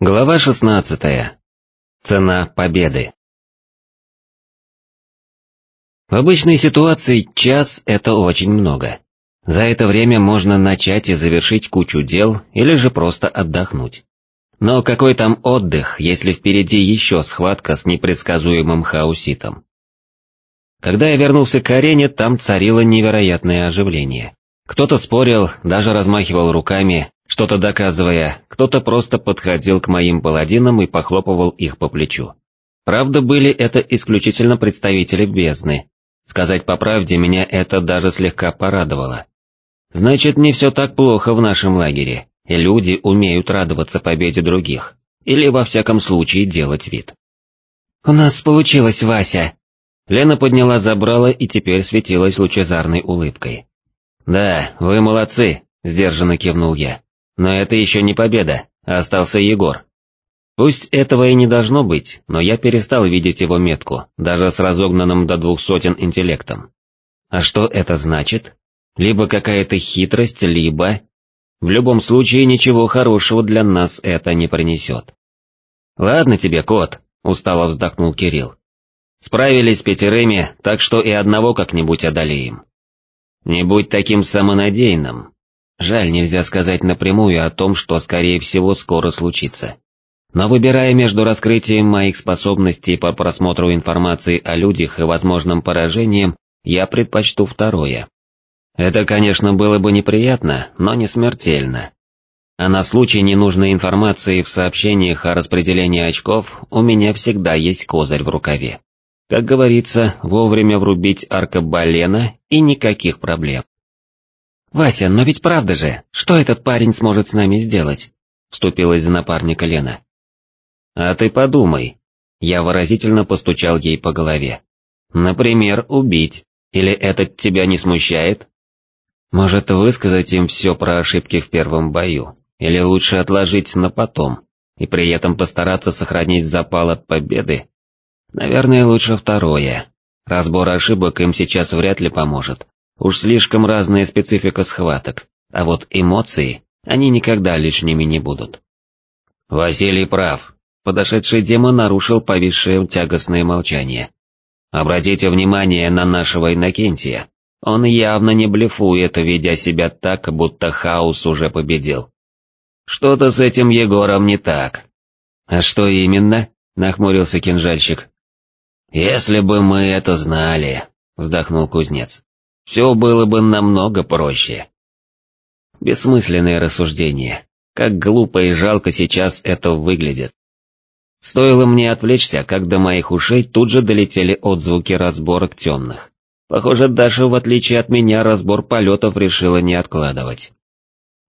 Глава 16. Цена победы. В обычной ситуации час – это очень много. За это время можно начать и завершить кучу дел или же просто отдохнуть. Но какой там отдых, если впереди еще схватка с непредсказуемым хауситом? Когда я вернулся к арене, там царило невероятное оживление. Кто-то спорил, даже размахивал руками, что-то доказывая, кто-то просто подходил к моим паладинам и похлопывал их по плечу. Правда, были это исключительно представители бездны. Сказать по правде, меня это даже слегка порадовало. Значит, не все так плохо в нашем лагере, и люди умеют радоваться победе других, или во всяком случае делать вид. «У нас получилось, Вася!» Лена подняла забрала и теперь светилась лучезарной улыбкой. «Да, вы молодцы», — сдержанно кивнул я. Но это еще не победа, остался Егор. Пусть этого и не должно быть, но я перестал видеть его метку, даже с разогнанным до двух сотен интеллектом. А что это значит? Либо какая-то хитрость, либо... В любом случае ничего хорошего для нас это не принесет. «Ладно тебе, кот», — устало вздохнул Кирилл. «Справились с пятерыми, так что и одного как-нибудь одолеем». «Не будь таким самонадеянным», Жаль, нельзя сказать напрямую о том, что скорее всего скоро случится. Но выбирая между раскрытием моих способностей по просмотру информации о людях и возможным поражением, я предпочту второе. Это, конечно, было бы неприятно, но не смертельно. А на случай ненужной информации в сообщениях о распределении очков у меня всегда есть козырь в рукаве. Как говорится, вовремя врубить аркабалена и никаких проблем. «Вася, но ведь правда же, что этот парень сможет с нами сделать?» Вступилась за напарника Лена. «А ты подумай». Я выразительно постучал ей по голове. «Например, убить. Или этот тебя не смущает?» «Может, высказать им все про ошибки в первом бою, или лучше отложить на потом, и при этом постараться сохранить запал от победы? Наверное, лучше второе. Разбор ошибок им сейчас вряд ли поможет, Уж слишком разная специфика схваток, а вот эмоции, они никогда лишними не будут. Василий прав. Подошедший демон нарушил повисшее тягостное молчание. Обратите внимание на нашего Иннокентия. Он явно не блефует, ведя себя так, будто хаос уже победил. Что-то с этим Егором не так. А что именно? Нахмурился кинжальщик. Если бы мы это знали, вздохнул кузнец все было бы намного проще. Бессмысленное рассуждение. Как глупо и жалко сейчас это выглядит. Стоило мне отвлечься, как до моих ушей тут же долетели отзвуки разборок темных. Похоже, Даша, в отличие от меня, разбор полетов решила не откладывать.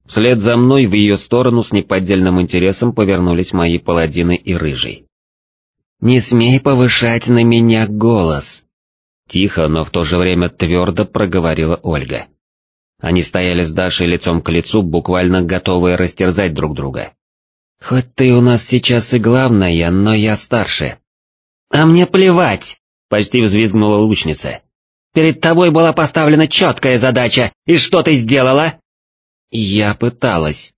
Вслед за мной в ее сторону с неподдельным интересом повернулись мои паладины и рыжий. «Не смей повышать на меня голос», Тихо, но в то же время твердо проговорила Ольга. Они стояли с Дашей лицом к лицу, буквально готовые растерзать друг друга. «Хоть ты у нас сейчас и главная, но я старше». «А мне плевать!» — почти взвизгнула лучница. «Перед тобой была поставлена четкая задача, и что ты сделала?» «Я пыталась».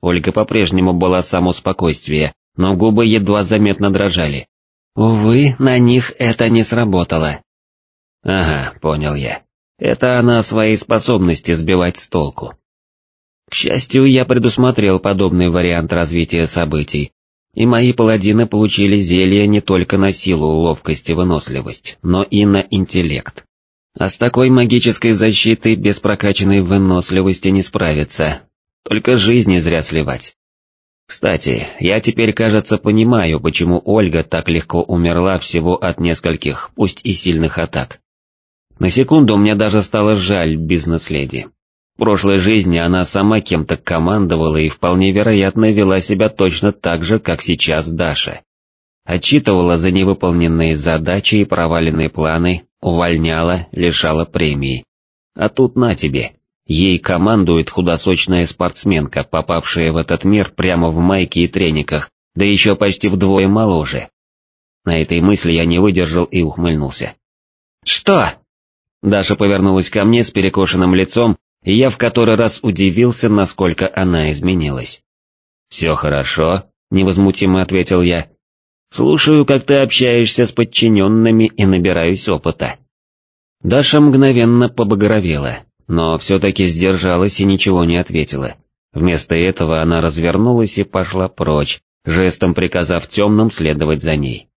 Ольга по-прежнему была само спокойствие, но губы едва заметно дрожали. Увы, на них это не сработало. Ага, понял я. Это она свои способности сбивать с толку. К счастью, я предусмотрел подобный вариант развития событий, и мои паладины получили зелье не только на силу, ловкость и выносливость, но и на интеллект. А с такой магической защитой без прокачанной выносливости не справиться, только жизни зря сливать. Кстати, я теперь, кажется, понимаю, почему Ольга так легко умерла всего от нескольких, пусть и сильных атак. На секунду мне даже стало жаль бизнес-леди. В прошлой жизни она сама кем-то командовала и вполне вероятно вела себя точно так же, как сейчас Даша. Отчитывала за невыполненные задачи и проваленные планы, увольняла, лишала премии. А тут на тебе, ей командует худосочная спортсменка, попавшая в этот мир прямо в майке и трениках, да еще почти вдвое моложе. На этой мысли я не выдержал и ухмыльнулся. «Что?» Даша повернулась ко мне с перекошенным лицом, и я в который раз удивился, насколько она изменилась. «Все хорошо?» невозмутимо ответил я. Слушаю, как ты общаешься с подчиненными и набираюсь опыта. Даша мгновенно побагровела, но все-таки сдержалась и ничего не ответила. Вместо этого она развернулась и пошла прочь, жестом приказав темным следовать за ней.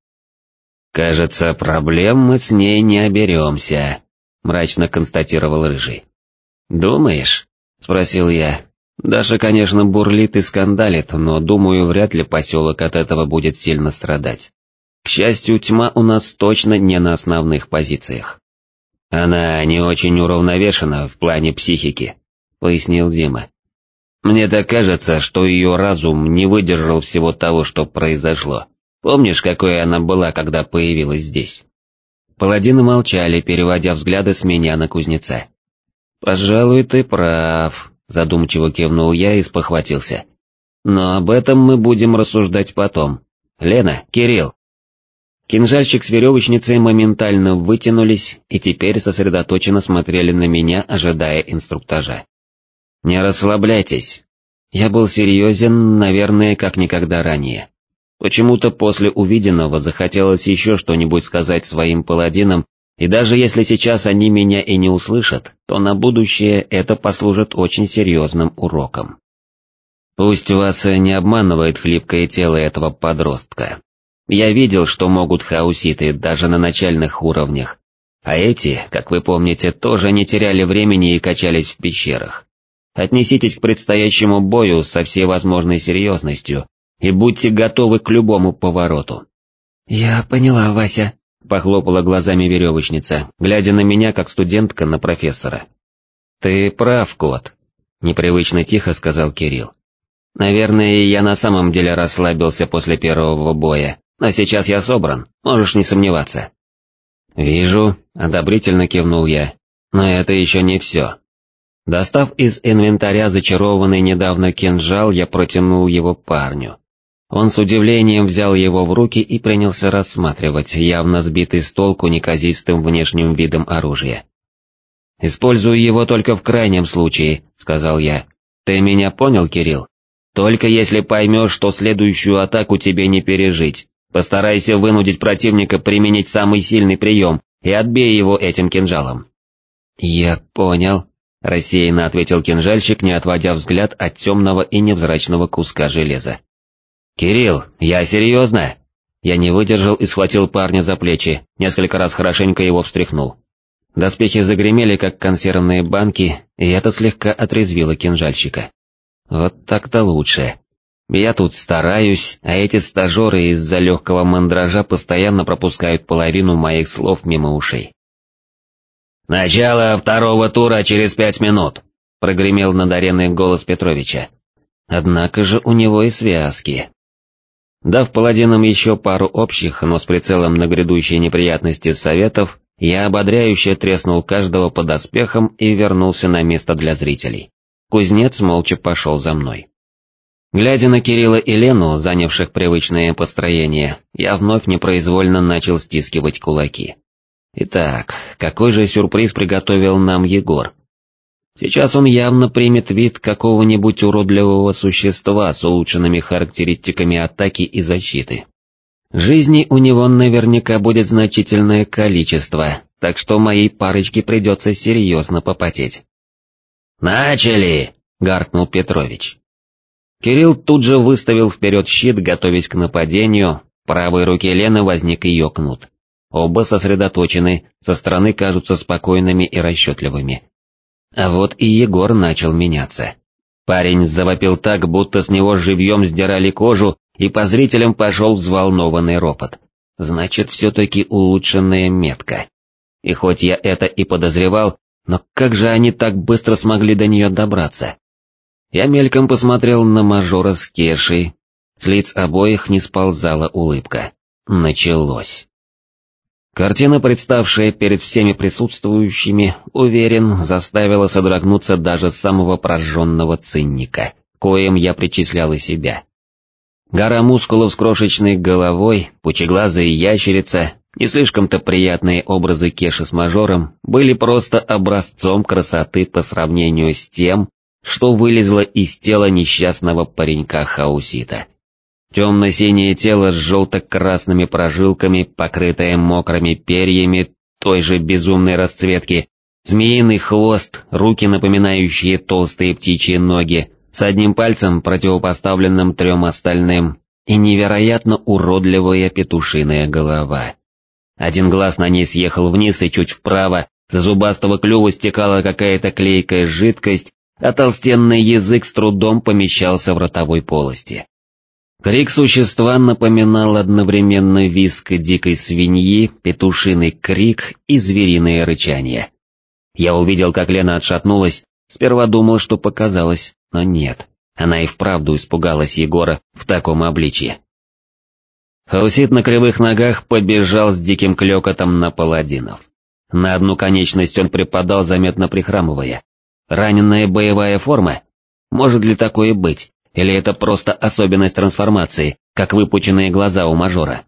«Кажется, проблем мы с ней не оберемся», — мрачно констатировал Рыжий. «Думаешь?» — спросил я. «Даша, конечно, бурлит и скандалит, но, думаю, вряд ли поселок от этого будет сильно страдать. К счастью, тьма у нас точно не на основных позициях». «Она не очень уравновешена в плане психики», — пояснил Дима. «Мне так кажется, что ее разум не выдержал всего того, что произошло. Помнишь, какой она была, когда появилась здесь?» Паладины молчали, переводя взгляды с меня на кузнеца. «Пожалуй, ты прав», — задумчиво кивнул я и спохватился. «Но об этом мы будем рассуждать потом. Лена, Кирилл». Кинжальщик с веревочницей моментально вытянулись и теперь сосредоточенно смотрели на меня, ожидая инструктажа. «Не расслабляйтесь». Я был серьезен, наверное, как никогда ранее. Почему-то после увиденного захотелось еще что-нибудь сказать своим паладинам, и даже если сейчас они меня и не услышат, то на будущее это послужит очень серьезным уроком. Пусть вас не обманывает хлипкое тело этого подростка. Я видел, что могут хауситы даже на начальных уровнях, а эти, как вы помните, тоже не теряли времени и качались в пещерах. Отнеситесь к предстоящему бою со всей возможной серьезностью, и будьте готовы к любому повороту. «Я поняла, Вася», — похлопала глазами веревочница, глядя на меня как студентка на профессора. «Ты прав, кот», — непривычно тихо сказал Кирилл. «Наверное, я на самом деле расслабился после первого боя, но сейчас я собран, можешь не сомневаться». «Вижу», — одобрительно кивнул я, — «но это еще не все». Достав из инвентаря зачарованный недавно кинжал, я протянул его парню. Он с удивлением взял его в руки и принялся рассматривать явно сбитый с толку неказистым внешним видом оружия. «Использую его только в крайнем случае», — сказал я. «Ты меня понял, Кирилл? Только если поймешь, что следующую атаку тебе не пережить. Постарайся вынудить противника применить самый сильный прием и отбей его этим кинжалом». «Я понял», — рассеянно ответил кинжальщик, не отводя взгляд от темного и невзрачного куска железа. «Кирилл, я серьезно!» Я не выдержал и схватил парня за плечи, несколько раз хорошенько его встряхнул. Доспехи загремели, как консервные банки, и это слегка отрезвило кинжальщика. Вот так-то лучше. Я тут стараюсь, а эти стажеры из-за легкого мандража постоянно пропускают половину моих слов мимо ушей. «Начало второго тура через пять минут», — прогремел над ареной голос Петровича. Однако же у него и связки, Дав паладинам еще пару общих, но с прицелом на грядущие неприятности советов, я ободряюще треснул каждого под оспехом и вернулся на место для зрителей. Кузнец молча пошел за мной. Глядя на Кирилла и Лену, занявших привычное построение, я вновь непроизвольно начал стискивать кулаки. Итак, какой же сюрприз приготовил нам Егор? Сейчас он явно примет вид какого-нибудь уродливого существа с улучшенными характеристиками атаки и защиты. Жизни у него наверняка будет значительное количество, так что моей парочке придется серьезно попотеть. «Начали!» — гаркнул Петрович. Кирилл тут же выставил вперед щит, готовясь к нападению, правой руке Лены возник ее кнут. Оба сосредоточены, со стороны кажутся спокойными и расчетливыми. А вот и Егор начал меняться. Парень завопил так, будто с него живьем сдирали кожу, и по зрителям пошел взволнованный ропот. Значит, все-таки улучшенная метка. И хоть я это и подозревал, но как же они так быстро смогли до нее добраться? Я мельком посмотрел на мажора с Кешей, с лиц обоих не сползала улыбка. Началось. Картина, представшая перед всеми присутствующими, уверен, заставила содрогнуться даже самого прожженного цинника, коим я причислял и себя. Гора мускулов с крошечной головой, пучеглазая ящерица, не слишком-то приятные образы Кеши с мажором были просто образцом красоты по сравнению с тем, что вылезло из тела несчастного паренька Хаусита. Темно-синее тело с желто-красными прожилками, покрытое мокрыми перьями той же безумной расцветки, змеиный хвост, руки, напоминающие толстые птичьи ноги, с одним пальцем, противопоставленным трем остальным, и невероятно уродливая петушиная голова. Один глаз на ней съехал вниз и чуть вправо, с зубастого клюва стекала какая-то клейкая жидкость, а толстенный язык с трудом помещался в ротовой полости. Крик существа напоминал одновременно виск дикой свиньи, петушиный крик и звериное рычание. Я увидел, как Лена отшатнулась, сперва думал, что показалось, но нет, она и вправду испугалась Егора в таком обличье. Хаусит на кривых ногах побежал с диким клёкотом на паладинов. На одну конечность он припадал, заметно прихрамывая. Раненная боевая форма? Может ли такое быть? Или это просто особенность трансформации, как выпученные глаза у мажора?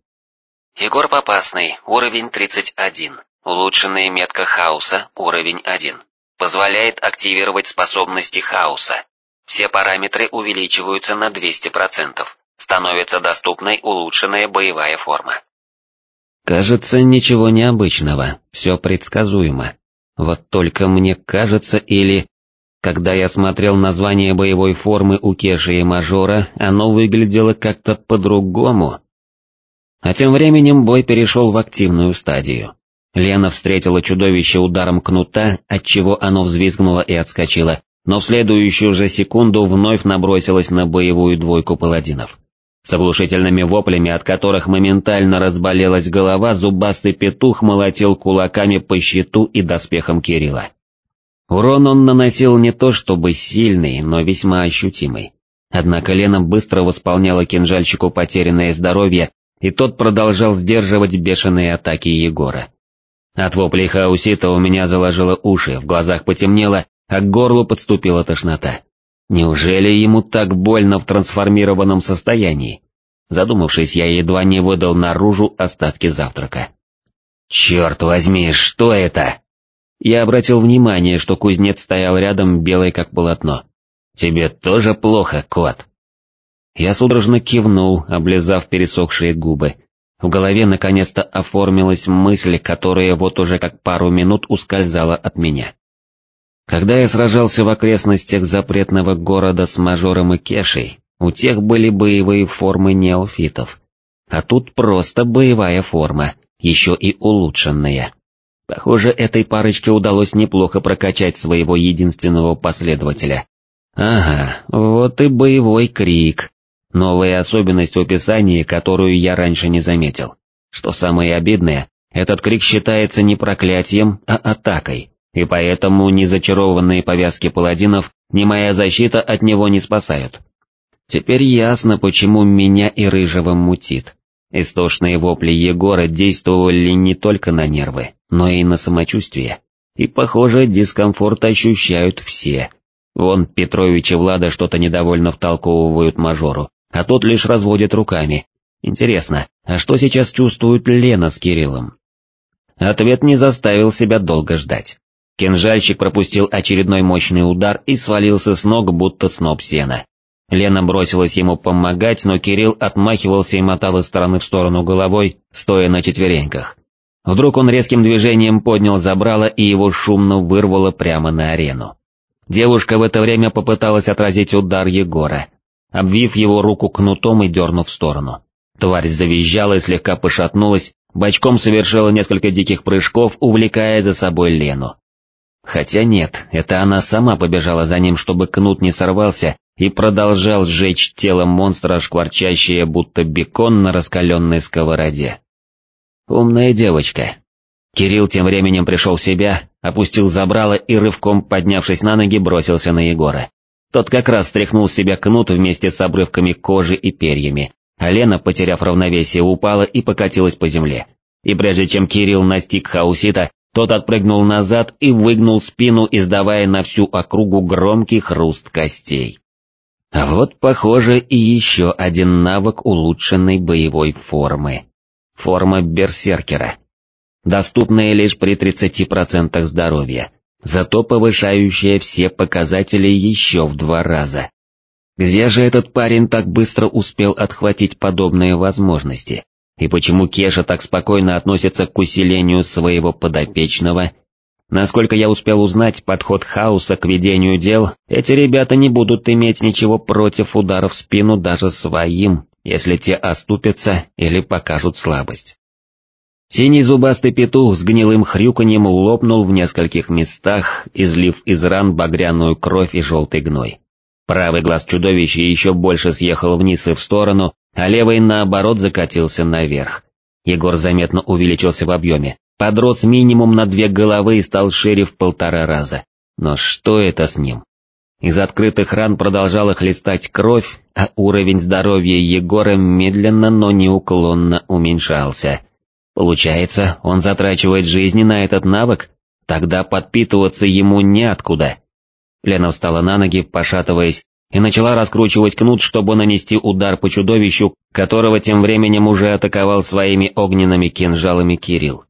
Егор Попасный, уровень 31. Улучшенная метка хаоса, уровень 1. Позволяет активировать способности хаоса. Все параметры увеличиваются на 200%. Становится доступной улучшенная боевая форма. Кажется, ничего необычного, все предсказуемо. Вот только мне кажется или... Когда я смотрел название боевой формы у Кеши и Мажора, оно выглядело как-то по-другому. А тем временем бой перешел в активную стадию. Лена встретила чудовище ударом кнута, отчего оно взвизгнуло и отскочило, но в следующую же секунду вновь набросилась на боевую двойку паладинов. С оглушительными воплями, от которых моментально разболелась голова, зубастый петух молотил кулаками по щиту и доспехам Кирилла. Урон он наносил не то чтобы сильный, но весьма ощутимый. Однако Лена быстро восполняла кинжальщику потерянное здоровье, и тот продолжал сдерживать бешеные атаки Егора. От воплей хаусита у меня заложило уши, в глазах потемнело, а к горлу подступила тошнота. Неужели ему так больно в трансформированном состоянии? Задумавшись, я едва не выдал наружу остатки завтрака. «Черт возьми, что это?» Я обратил внимание, что кузнец стоял рядом, белый как полотно. «Тебе тоже плохо, кот?» Я судорожно кивнул, облизав пересохшие губы. В голове наконец-то оформилась мысль, которая вот уже как пару минут ускользала от меня. Когда я сражался в окрестностях запретного города с мажором и кешей, у тех были боевые формы неофитов. А тут просто боевая форма, еще и улучшенная. Похоже, этой парочке удалось неплохо прокачать своего единственного последователя. Ага, вот и боевой крик. Новая особенность в описании, которую я раньше не заметил. Что самое обидное, этот крик считается не проклятием, а атакой, и поэтому ни зачарованные повязки паладинов, ни моя защита от него не спасают. Теперь ясно, почему меня и Рыжего мутит. Истошные вопли Егора действовали не только на нервы, но и на самочувствие. И, похоже, дискомфорт ощущают все. Вон Петрович и Влада что-то недовольно втолковывают мажору, а тот лишь разводит руками. Интересно, а что сейчас чувствует Лена с Кириллом? Ответ не заставил себя долго ждать. Кинжальщик пропустил очередной мощный удар и свалился с ног, будто сноп сена. Лена бросилась ему помогать, но Кирилл отмахивался и мотал из стороны в сторону головой, стоя на четвереньках. Вдруг он резким движением поднял забрало и его шумно вырвало прямо на арену. Девушка в это время попыталась отразить удар Егора, обвив его руку кнутом и дернув в сторону. Тварь завизжала и слегка пошатнулась, бочком совершила несколько диких прыжков, увлекая за собой Лену. Хотя нет, это она сама побежала за ним, чтобы кнут не сорвался, и продолжал сжечь тело монстра, шкварчащее будто бекон на раскаленной сковороде. Умная девочка. Кирилл тем временем пришел в себя, опустил забрало и рывком поднявшись на ноги бросился на Егора. Тот как раз стряхнул с себя кнут вместе с обрывками кожи и перьями, а Лена, потеряв равновесие, упала и покатилась по земле. И прежде чем Кирилл настиг Хаусита, тот отпрыгнул назад и выгнул спину, издавая на всю округу громкий хруст костей. А вот, похоже, и еще один навык улучшенной боевой формы. Форма берсеркера. Доступная лишь при 30% здоровья, зато повышающая все показатели еще в два раза. Где же этот парень так быстро успел отхватить подобные возможности? И почему Кеша так спокойно относится к усилению своего подопечного? Насколько я успел узнать подход хаоса к ведению дел, эти ребята не будут иметь ничего против удара в спину даже своим, если те оступятся или покажут слабость. Синий зубастый петух с гнилым хрюканьем лопнул в нескольких местах, излив из ран багряную кровь и желтый гной. Правый глаз чудовища еще больше съехал вниз и в сторону, а левый наоборот закатился наверх. Егор заметно увеличился в объеме, подрос минимум на две головы и стал шире в полтора раза. Но что это с ним? Из открытых ран продолжала хлестать кровь, а уровень здоровья Егора медленно, но неуклонно уменьшался. Получается, он затрачивает жизни на этот навык? Тогда подпитываться ему неоткуда. Лена встала на ноги, пошатываясь, и начала раскручивать кнут, чтобы нанести удар по чудовищу, которого тем временем уже атаковал своими огненными кинжалами Кирилл.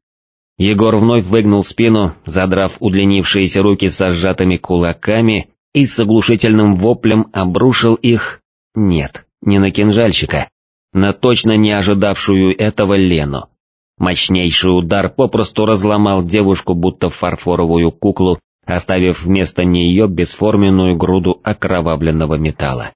Егор вновь выгнул спину, задрав удлинившиеся руки со сжатыми кулаками и с оглушительным воплем обрушил их... Нет, не на кинжальщика, на точно не ожидавшую этого Лену. Мощнейший удар попросту разломал девушку будто фарфоровую куклу оставив вместо нее бесформенную груду окровавленного металла.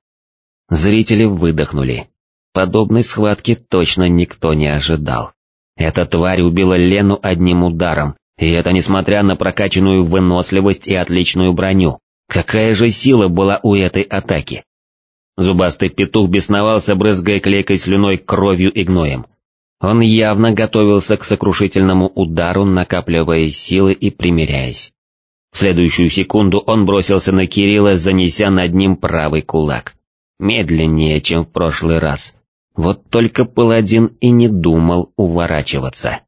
Зрители выдохнули. Подобной схватки точно никто не ожидал. Эта тварь убила Лену одним ударом, и это несмотря на прокачанную выносливость и отличную броню. Какая же сила была у этой атаки? Зубастый петух бесновался, брызгая клейкой слюной, кровью и гноем. Он явно готовился к сокрушительному удару, накапливая силы и примиряясь. В следующую секунду он бросился на Кирилла, занеся над ним правый кулак. Медленнее, чем в прошлый раз. Вот только паладин и не думал уворачиваться.